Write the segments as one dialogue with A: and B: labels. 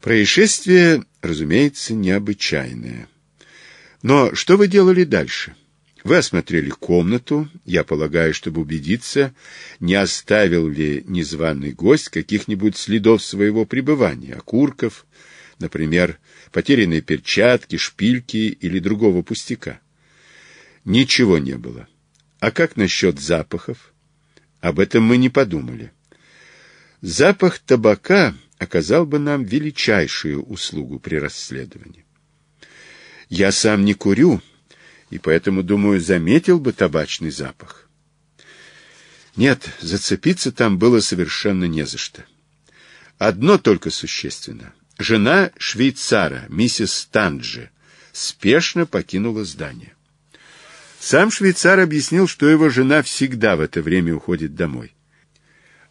A: Происшествие, разумеется, необычайное. Но что вы делали дальше? Вы осмотрели комнату, я полагаю, чтобы убедиться, не оставил ли незваный гость каких-нибудь следов своего пребывания, окурков, например, потерянные перчатки, шпильки или другого пустяка. Ничего не было. А как насчет запахов? Об этом мы не подумали. Запах табака оказал бы нам величайшую услугу при расследовании. Я сам не курю, и поэтому, думаю, заметил бы табачный запах. Нет, зацепиться там было совершенно не за что. Одно только существенно. Жена швейцара, миссис Танджи, спешно покинула здание. Сам швейцар объяснил, что его жена всегда в это время уходит домой.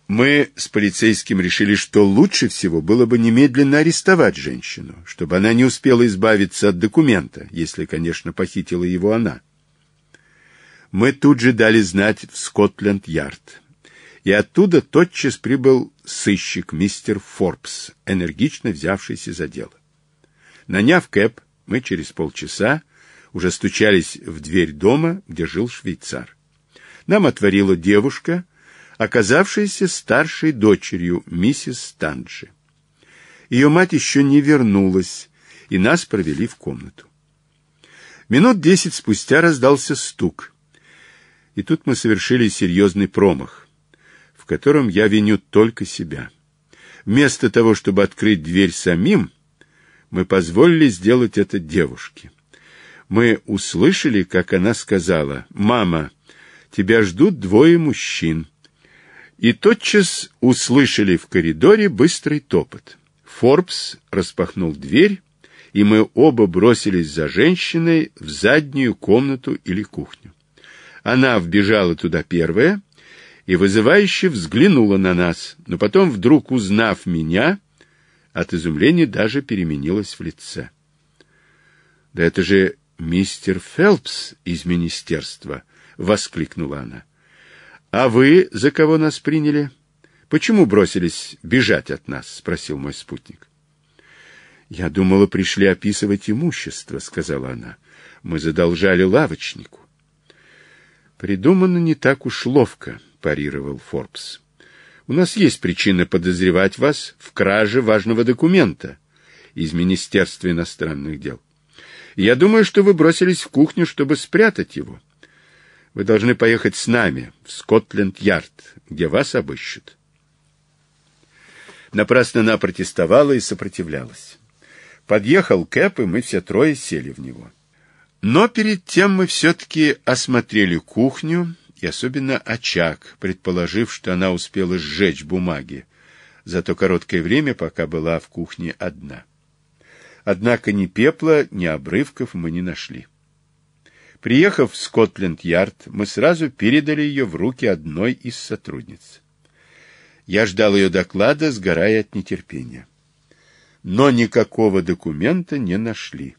A: Мы с полицейским решили, что лучше всего было бы немедленно арестовать женщину, чтобы она не успела избавиться от документа, если, конечно, похитила его она. Мы тут же дали знать в Скотленд-Ярд. И оттуда тотчас прибыл сыщик мистер Форбс, энергично взявшийся за дело. Наняв Кэп, мы через полчаса уже стучались в дверь дома, где жил швейцар. Нам отворила девушка — оказавшейся старшей дочерью миссис Танджи. Ее мать еще не вернулась, и нас провели в комнату. Минут десять спустя раздался стук. И тут мы совершили серьезный промах, в котором я виню только себя. Вместо того, чтобы открыть дверь самим, мы позволили сделать это девушке. Мы услышали, как она сказала, «Мама, тебя ждут двое мужчин. И тотчас услышали в коридоре быстрый топот. Форбс распахнул дверь, и мы оба бросились за женщиной в заднюю комнату или кухню. Она вбежала туда первая и вызывающе взглянула на нас, но потом, вдруг узнав меня, от изумления даже переменилась в лице. — Да это же мистер Фелпс из министерства! — воскликнула она. — а вы за кого нас приняли? Почему бросились бежать от нас? спросил мой спутник. Я думала, пришли описывать имущество, сказала она. Мы задолжали лавочнику. Придумано не так уж ловко, парировал Форбс. У нас есть причина подозревать вас в краже важного документа из Министерства иностранных дел. Я думаю, что вы бросились в кухню, чтобы спрятать его. Вы должны поехать с нами в Скотленд-Ярд, где вас обыщут. Напрасно она протестовала и сопротивлялась. Подъехал Кэп, и мы все трое сели в него. Но перед тем мы все-таки осмотрели кухню и особенно очаг, предположив, что она успела сжечь бумаги за то короткое время, пока была в кухне одна. Однако ни пепла, ни обрывков мы не нашли. Приехав в Скотленд-Ярд, мы сразу передали ее в руки одной из сотрудниц. Я ждал ее доклада, сгорая от нетерпения. Но никакого документа не нашли.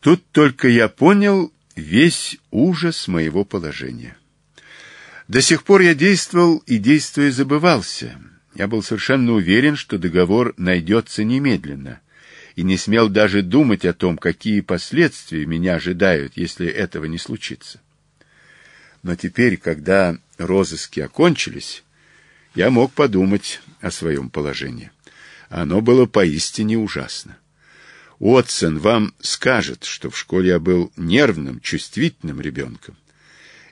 A: Тут только я понял весь ужас моего положения. До сих пор я действовал и действуя забывался. Я был совершенно уверен, что договор найдется немедленно и не смел даже думать о том, какие последствия меня ожидают, если этого не случится. Но теперь, когда розыски окончились, я мог подумать о своем положении. Оно было поистине ужасно. Отсон вам скажет, что в школе я был нервным, чувствительным ребенком.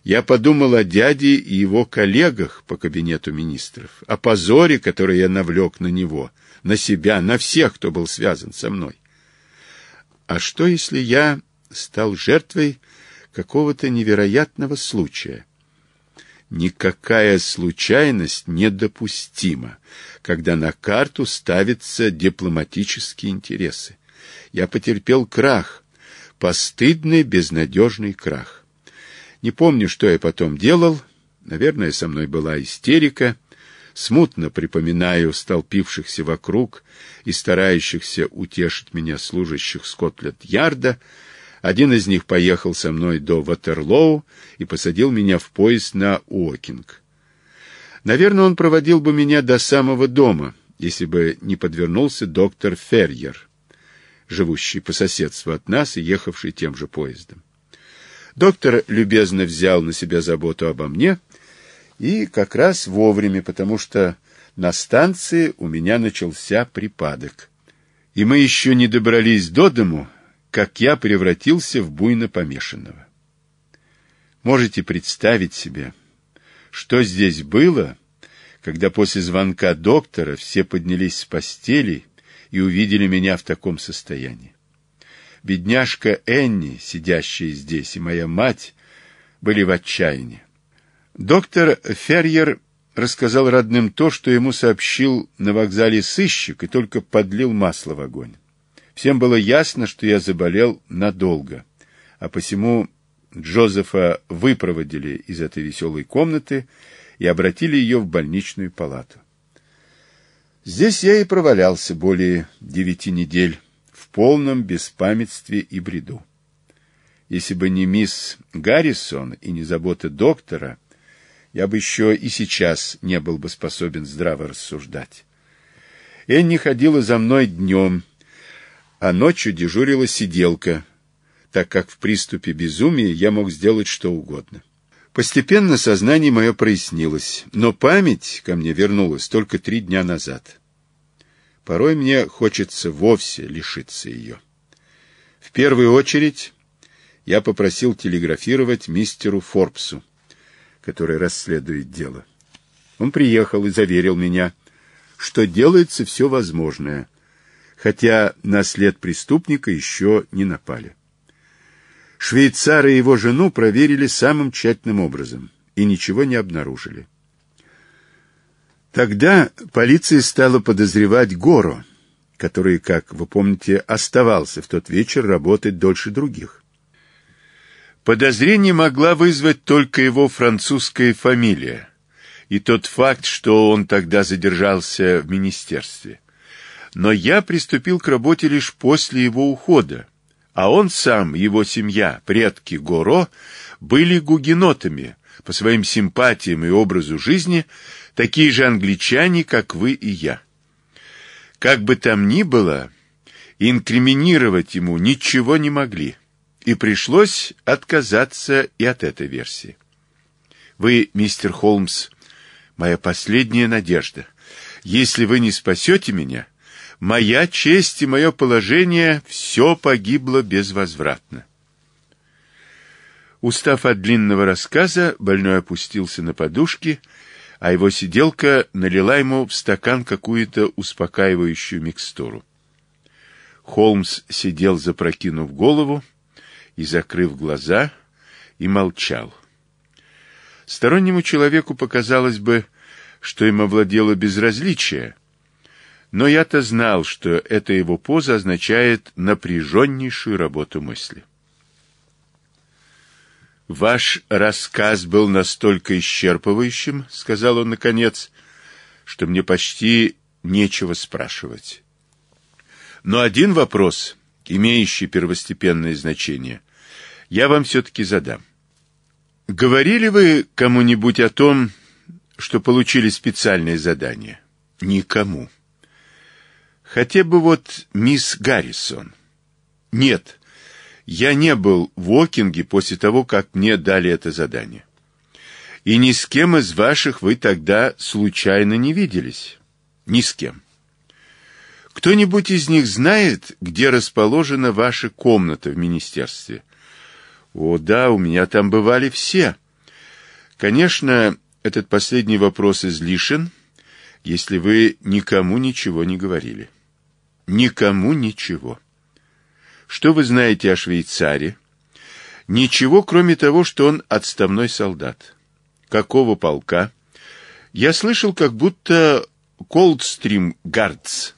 A: Я подумал о дяде и его коллегах по кабинету министров, о позоре, который я навлек на него, на себя, на всех, кто был связан со мной. А что, если я стал жертвой какого-то невероятного случая? Никакая случайность недопустима, когда на карту ставятся дипломатические интересы. Я потерпел крах, постыдный безнадежный крах. Не помню, что я потом делал. Наверное, со мной была истерика. Смутно припоминаю столпившихся вокруг и старающихся утешить меня служащих Скотлет-Ярда. Один из них поехал со мной до Ватерлоу и посадил меня в поезд на Уокинг. Наверное, он проводил бы меня до самого дома, если бы не подвернулся доктор Ферьер, живущий по соседству от нас и ехавший тем же поездом. Доктор любезно взял на себя заботу обо мне, и как раз вовремя, потому что на станции у меня начался припадок. И мы еще не добрались до дому, как я превратился в буйно помешанного. Можете представить себе, что здесь было, когда после звонка доктора все поднялись с постели и увидели меня в таком состоянии. Бедняжка Энни, сидящая здесь, и моя мать были в отчаянии. Доктор Ферьер рассказал родным то, что ему сообщил на вокзале сыщик и только подлил масло в огонь. Всем было ясно, что я заболел надолго, а посему Джозефа выпроводили из этой веселой комнаты и обратили ее в больничную палату. Здесь я и провалялся более девяти недель полном беспамятстве и бреду. Если бы не мисс Гаррисон и не забота доктора, я бы еще и сейчас не был бы способен здраво рассуждать. Энни ходила за мной днем, а ночью дежурила сиделка, так как в приступе безумия я мог сделать что угодно. Постепенно сознание мое прояснилось, но память ко мне вернулась только три дня назад. Порой мне хочется вовсе лишиться ее. В первую очередь я попросил телеграфировать мистеру Форбсу, который расследует дело. Он приехал и заверил меня, что делается все возможное, хотя на след преступника еще не напали. Швейцар и его жену проверили самым тщательным образом и ничего не обнаружили. Тогда полиция стала подозревать Гору, который, как вы помните, оставался в тот вечер работать дольше других. Подозрение могла вызвать только его французская фамилия и тот факт, что он тогда задержался в министерстве. Но я приступил к работе лишь после его ухода, а он сам, его семья, предки Горо, были гугенотами, по своим симпатиям и образу жизни – такие же англичане, как вы и я. Как бы там ни было, инкриминировать ему ничего не могли, и пришлось отказаться и от этой версии. Вы, мистер Холмс, моя последняя надежда. Если вы не спасете меня, моя честь и мое положение все погибло безвозвратно. Устав от длинного рассказа, больной опустился на подушки а его сиделка налила ему в стакан какую-то успокаивающую микстуру. Холмс сидел, запрокинув голову и закрыв глаза, и молчал. Стороннему человеку показалось бы, что им овладело безразличие, но я-то знал, что эта его поза означает напряженнейшую работу мысли. Ваш рассказ был настолько исчерпывающим, сказал он наконец, что мне почти нечего спрашивать. Но один вопрос, имеющий первостепенное значение, я вам все-таки задам. Говорили вы кому-нибудь о том, что получили специальное задание? Никому. Хотя бы вот мисс Гаррисон. Нет, я не был в Окинге после того, как мне дали это задание. И ни с кем из ваших вы тогда случайно не виделись. Ни с кем. Кто-нибудь из них знает, где расположена ваша комната в министерстве? О, да, у меня там бывали все. Конечно, этот последний вопрос излишен, если вы никому ничего не говорили. Никому ничего. Что вы знаете о Швейцаре? Ничего, кроме того, что он отставной солдат. Какого полка? Я слышал, как будто Колдстрим Гардс.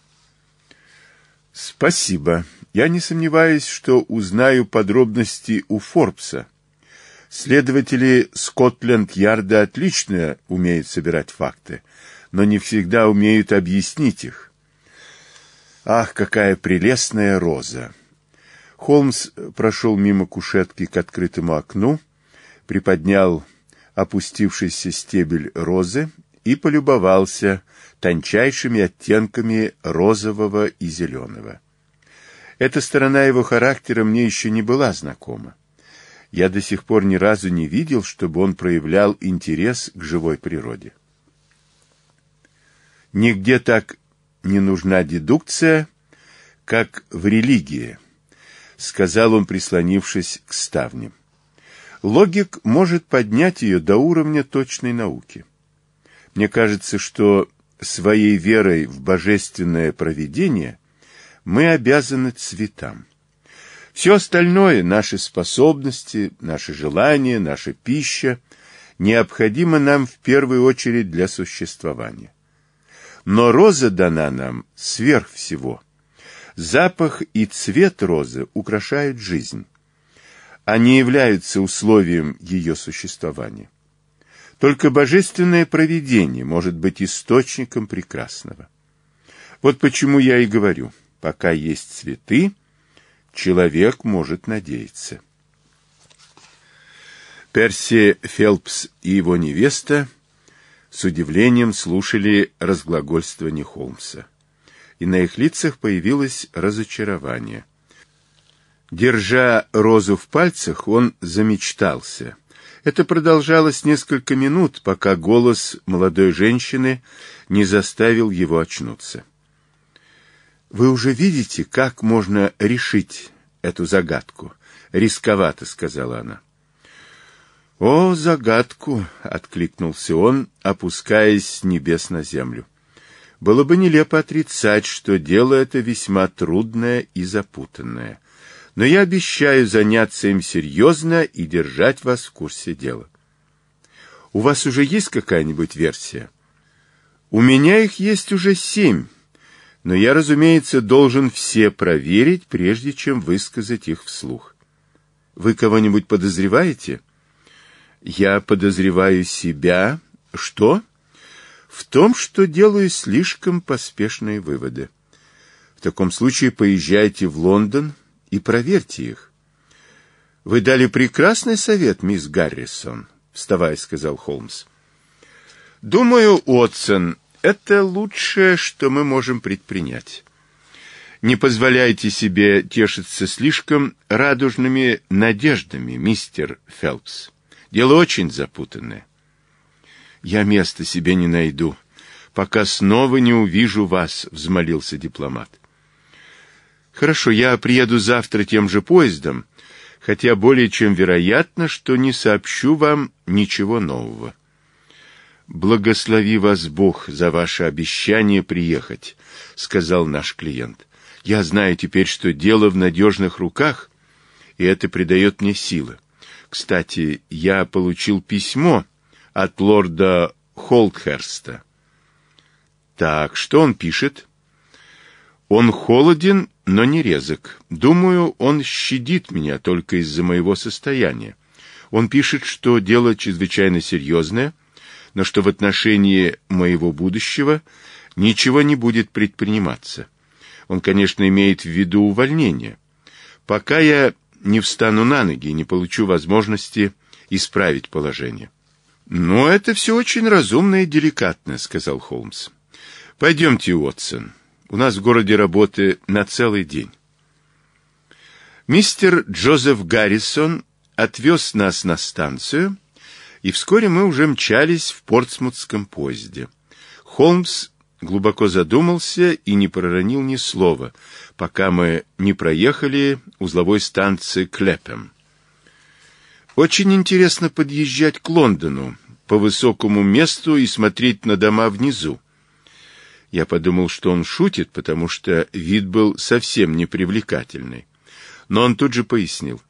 A: Спасибо. Я не сомневаюсь, что узнаю подробности у Форбса. Следователи Скотленд-Ярда отлично умеют собирать факты, но не всегда умеют объяснить их. Ах, какая прелестная роза! Холмс прошел мимо кушетки к открытому окну, приподнял опустившийся стебель розы и полюбовался тончайшими оттенками розового и зеленого. Эта сторона его характера мне еще не была знакома. Я до сих пор ни разу не видел, чтобы он проявлял интерес к живой природе. Нигде так не нужна дедукция, как в религии сказал он, прислонившись к ставне. Логик может поднять ее до уровня точной науки. Мне кажется, что своей верой в божественное провидение мы обязаны цветам. Все остальное, наши способности, наши желания, наша пища, необходимо нам в первую очередь для существования. Но роза дана нам сверх всего – Запах и цвет розы украшают жизнь. Они являются условием ее существования. Только божественное провидение может быть источником прекрасного. Вот почему я и говорю, пока есть цветы, человек может надеяться. Перси Фелпс и его невеста с удивлением слушали разглагольствование Холмса и на их лицах появилось разочарование. Держа розу в пальцах, он замечтался. Это продолжалось несколько минут, пока голос молодой женщины не заставил его очнуться. «Вы уже видите, как можно решить эту загадку?» — рисковато сказала она. «О, загадку!» — откликнулся он, опускаясь с небес на землю. Было бы нелепо отрицать, что дело это весьма трудное и запутанное. Но я обещаю заняться им серьезно и держать вас в курсе дела. У вас уже есть какая-нибудь версия? У меня их есть уже семь, но я, разумеется, должен все проверить, прежде чем высказать их вслух. Вы кого-нибудь подозреваете? Я подозреваю себя. Что? в том, что делаю слишком поспешные выводы. В таком случае поезжайте в Лондон и проверьте их. Вы дали прекрасный совет, мисс Гаррисон, вставая, сказал Холмс. Думаю, Отсон, это лучшее, что мы можем предпринять. Не позволяйте себе тешиться слишком радужными надеждами, мистер Фелпс. Дело очень запутанное. Я места себе не найду, пока снова не увижу вас, взмолился дипломат. Хорошо, я приеду завтра тем же поездом, хотя более чем вероятно, что не сообщу вам ничего нового. Благослови вас Бог за ваше обещание приехать, сказал наш клиент. Я знаю теперь, что дело в надежных руках, и это придает мне силы. Кстати, я получил письмо от лорда Холдхерста. Так, что он пишет? Он холоден, но не резок. Думаю, он щадит меня только из-за моего состояния. Он пишет, что дело чрезвычайно серьезное, но что в отношении моего будущего ничего не будет предприниматься. Он, конечно, имеет в виду увольнение. Пока я не встану на ноги и не получу возможности исправить положение. Но это все очень разумно и деликатно, сказал Холмс. Пойдемте, Уотсон. У нас в городе работы на целый день. Мистер Джозеф Гаррисон отвез нас на станцию, и вскоре мы уже мчались в портсмутском поезде. Холмс глубоко задумался и не проронил ни слова, пока мы не проехали узловой станции Клепем. Очень интересно подъезжать к Лондону по высокому месту и смотреть на дома внизу. Я подумал, что он шутит, потому что вид был совсем непривлекательный. Но он тут же пояснил.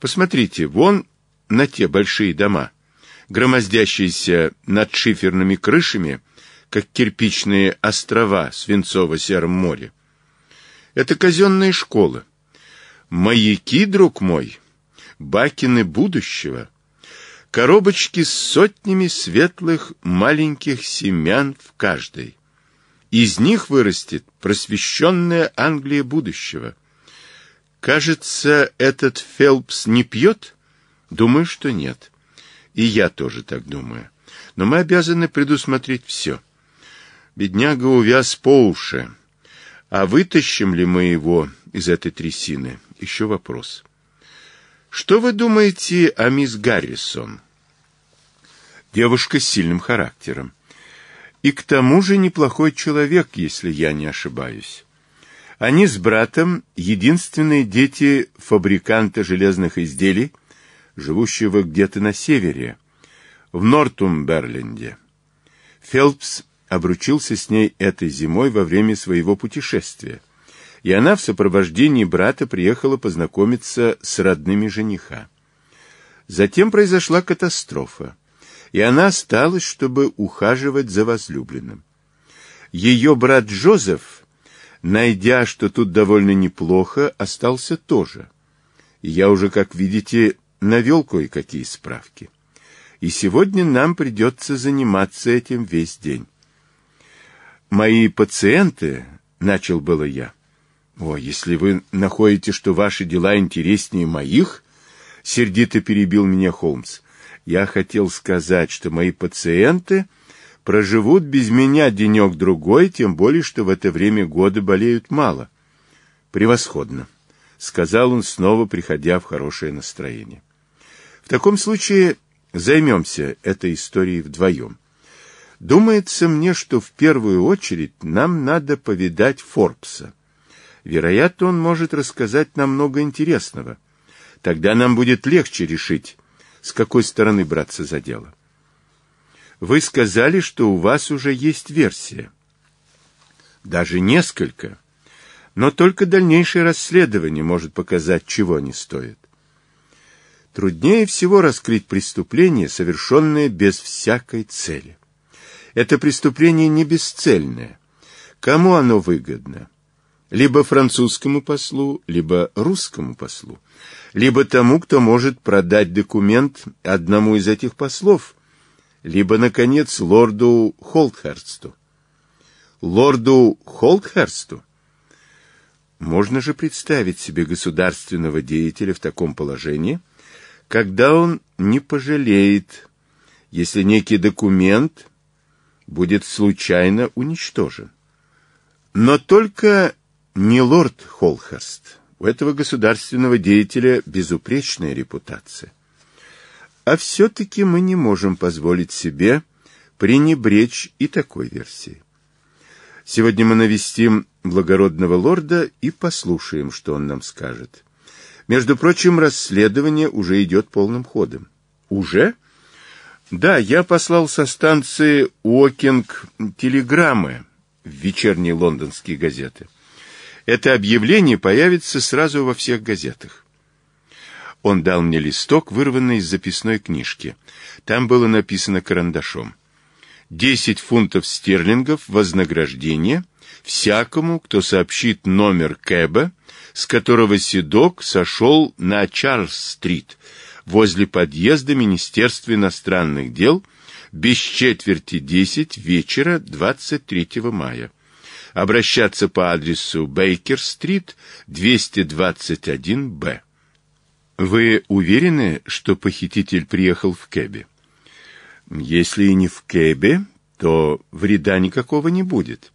A: Посмотрите, вон на те большие дома, громоздящиеся над шиферными крышами, как кирпичные острова в свинцово-сером море. Это казенные школы. Маяки, друг мой, Бакины будущего, коробочки с сотнями светлых маленьких семян в каждой. Из них вырастет просвещенная Англия будущего. Кажется, этот Фелпс не пьет? Думаю, что нет. И я тоже так думаю. Но мы обязаны предусмотреть все. Бедняга увяз по уши. А вытащим ли мы его из этой трясины? Еще вопрос. Что вы думаете о мисс Гаррисон? Девушка с сильным характером. И к тому же неплохой человек, если я не ошибаюсь. Они с братом единственные дети фабриканта железных изделий, живущего где-то на севере, в Нортумберленде. Фелпс обручился с ней этой зимой во время своего путешествия и она в сопровождении брата приехала познакомиться с родными жениха. Затем произошла катастрофа, и она осталась, чтобы ухаживать за возлюбленным. Ее брат Джозеф, найдя, что тут довольно неплохо, остался тоже. И я уже, как видите, навел кое-какие справки. И сегодня нам придется заниматься этим весь день. «Мои пациенты», — начал было я, — о, если вы находите, что ваши дела интереснее моих, сердито перебил меня Холмс. Я хотел сказать, что мои пациенты проживут без меня денек другой, тем более что в это время года болеют мало. Превосходно, сказал он снова, приходя в хорошее настроение. В таком случае займемся этой историей вдвоем. Думается мне, что в первую очередь нам надо повидать Форбса. Вероятно, он может рассказать нам много интересного. Тогда нам будет легче решить, с какой стороны браться за дело. Вы сказали, что у вас уже есть версия. Даже несколько. Но только дальнейшее расследование может показать, чего они стоят. Труднее всего раскрыть преступление, совершенное без всякой цели. Это преступление не бесцельное. Кому оно выгодно? либо французскому послу, либо русскому послу, либо тому, кто может продать документ одному из этих послов, либо, наконец, лорду Холдхерсту. Лорду Холдхерсту? Можно же представить себе государственного деятеля в таком положении, когда он не пожалеет, если некий документ будет случайно уничтожен. Но только не лорд Холхерст, у этого государственного деятеля безупречная репутация. А все-таки мы не можем позволить себе пренебречь и такой версией. Сегодня мы навестим благородного лорда и послушаем, что он нам скажет. Между прочим, расследование уже идет полным ходом. Уже? Да, я послал со станции Уокинг телеграммы в вечерние лондонские газеты. Это объявление появится сразу во всех газетах. Он дал мне листок, вырванный из записной книжки. Там было написано карандашом. «Десять фунтов стерлингов вознаграждение всякому, кто сообщит номер Кэба, с которого седок сошел на Чарльз-стрит, возле подъезда Министерства иностранных дел, без четверти десять вечера 23 мая» обращаться по адресу Бейкер-стрит, 221-Б. Вы уверены, что похититель приехал в кэбе? Если и не в кэбе, то вреда никакого не будет.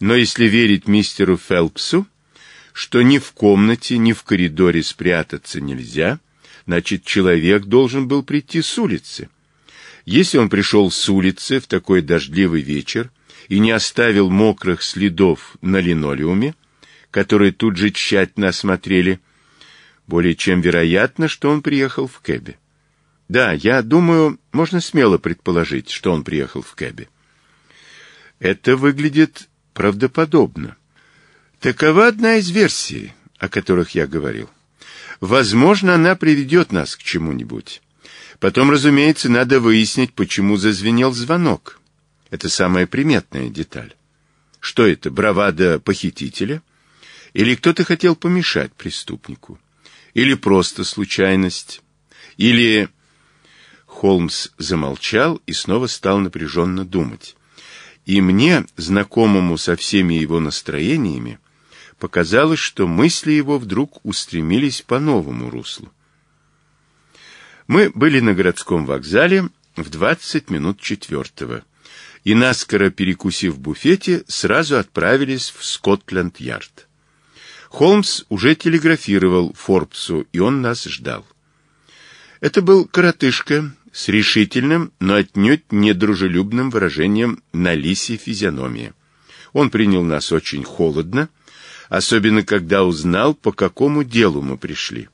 A: Но если верить мистеру Фелпсу, что ни в комнате, ни в коридоре спрятаться нельзя, значит, человек должен был прийти с улицы. Если он пришел с улицы в такой дождливый вечер, и не оставил мокрых следов на линолеуме, которые тут же тщательно осмотрели, более чем вероятно, что он приехал в кэбе. Да, я думаю, можно смело предположить, что он приехал в кэбе. Это выглядит правдоподобно. Такова одна из версий, о которых я говорил. Возможно, она приведет нас к чему-нибудь. Потом, разумеется, надо выяснить, почему зазвенел звонок. Это самая приметная деталь. Что это, бравада похитителя? Или кто-то хотел помешать преступнику? Или просто случайность? Или... Холмс замолчал и снова стал напряженно думать. И мне, знакомому со всеми его настроениями, показалось, что мысли его вдруг устремились по новому руслу. Мы были на городском вокзале в 20 минут четвертого и, наскоро перекусив в буфете, сразу отправились в Скотланд-Ярд. Холмс уже телеграфировал Форбсу, и он нас ждал. Это был коротышка с решительным, но отнюдь недружелюбным выражением на лисе физиономии. Он принял нас очень холодно, особенно когда узнал, по какому делу мы пришли.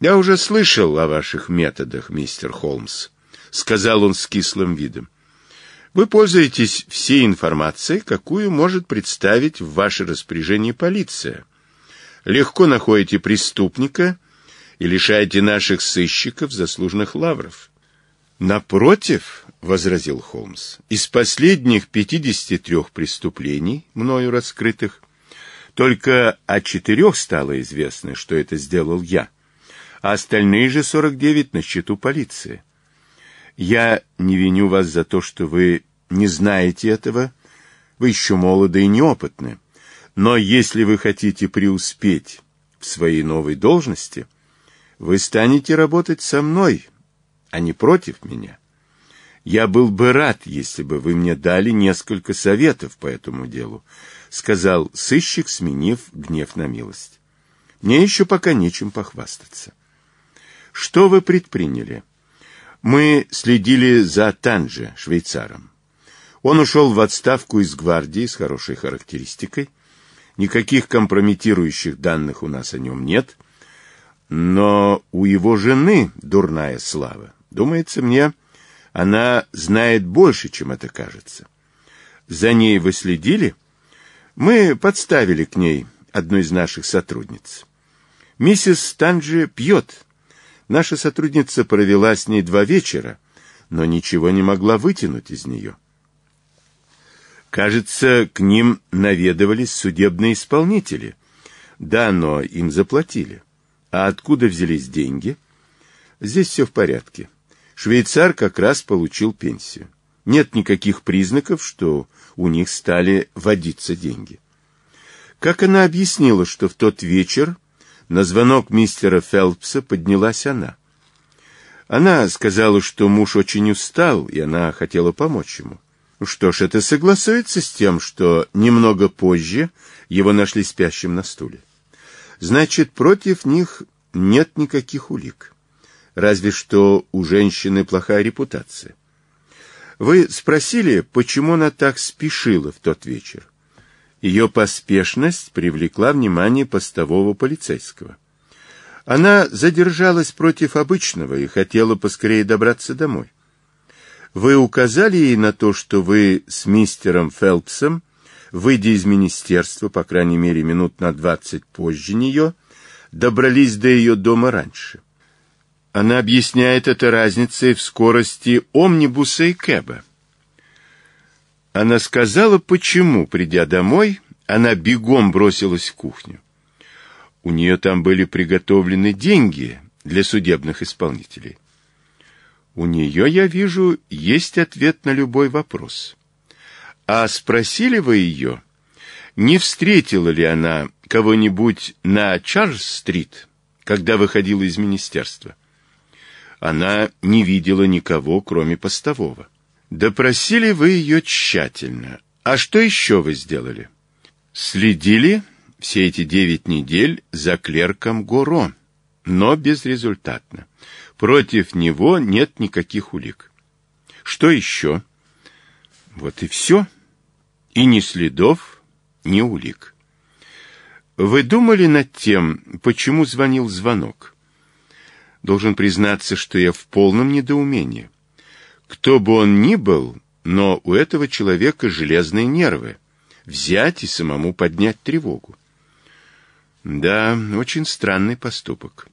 A: «Я уже слышал о ваших методах, мистер Холмс», — сказал он с кислым видом. Вы пользуетесь всей информацией, какую может представить в ваше распоряжение полиция. Легко находите преступника и лишаете наших сыщиков заслуженных лавров. Напротив, — возразил Холмс, — из последних 53 преступлений, мною раскрытых, только о четырех стало известно, что это сделал я, а остальные же 49 на счету полиции. Я не виню вас за то, что вы не знаете этого. Вы еще молоды и неопытны. Но если вы хотите преуспеть в своей новой должности, вы станете работать со мной, а не против меня. Я был бы рад, если бы вы мне дали несколько советов по этому делу, сказал сыщик, сменив гнев на милость. Мне еще пока нечем похвастаться. Что вы предприняли? — мы следили за Танже, швейцаром. Он ушел в отставку из гвардии с хорошей характеристикой. Никаких компрометирующих данных у нас о нем нет. Но у его жены дурная слава. Думается мне, она знает больше, чем это кажется. За ней вы следили? Мы подставили к ней одну из наших сотрудниц. Миссис Танджи пьет, Наша сотрудница провела с ней два вечера, но ничего не могла вытянуть из нее. Кажется, к ним наведывались судебные исполнители. Да, но им заплатили. А откуда взялись деньги? Здесь все в порядке. Швейцар как раз получил пенсию. Нет никаких признаков, что у них стали водиться деньги. Как она объяснила, что в тот вечер на звонок мистера Фелпса поднялась она. Она сказала, что муж очень устал, и она хотела помочь ему. Ну что ж, это согласуется с тем, что немного позже его нашли спящим на стуле. Значит, против них нет никаких улик. Разве что у женщины плохая репутация. Вы спросили, почему она так спешила в тот вечер? Ее поспешность привлекла внимание постового полицейского. Она задержалась против обычного и хотела поскорее добраться домой. Вы указали ей на то, что вы с мистером Фелпсом, выйдя из министерства, по крайней мере, минут на двадцать позже нее, добрались до ее дома раньше. Она объясняет это разницей в скорости омнибуса и кэба. Она сказала, почему, придя домой, она бегом бросилась в кухню. У нее там были приготовлены деньги для судебных исполнителей. У нее, я вижу, есть ответ на любой вопрос. А спросили вы ее, не встретила ли она кого-нибудь на Чарльз-стрит, когда выходила из министерства? Она не видела никого, кроме постового. Допросили вы ее тщательно. А что еще вы сделали? Следили все эти девять недель за клерком Горо, но безрезультатно. Против него нет никаких улик. Что еще? Вот и все. И ни следов, ни улик. Вы думали над тем, почему звонил звонок? Должен признаться, что я в полном недоумении. Кто бы он ни был, но у этого человека железные нервы. Взять и самому поднять тревогу. Да, очень странный поступок.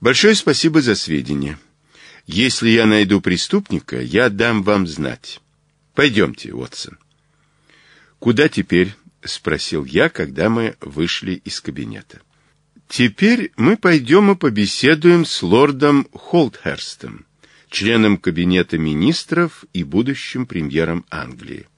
A: Большое спасибо за сведения. Если я найду преступника, я дам вам знать. Пойдемте, Уотсон. Куда теперь? Спросил я, когда мы вышли из кабинета. Теперь мы пойдем и побеседуем с лордом Холдхерстом членом кабинета министров и будущим премьером Англии.